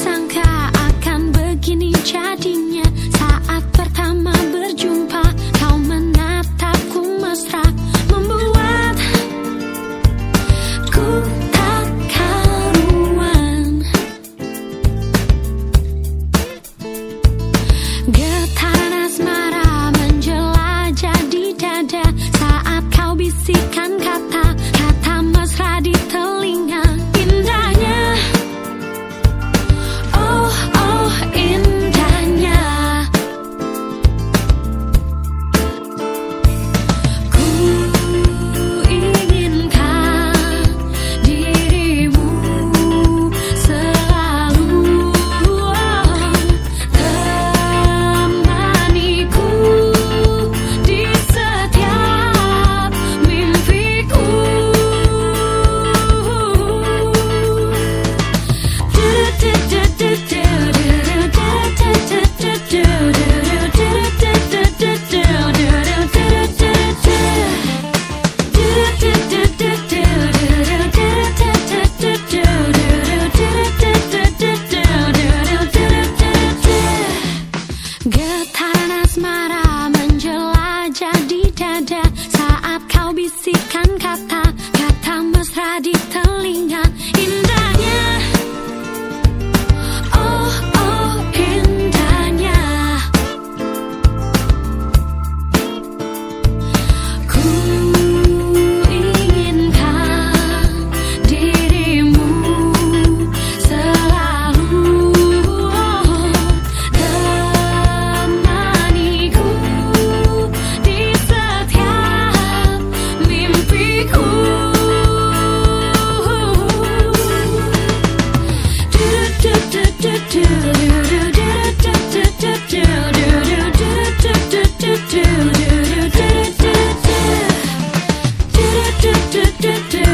sang do, do.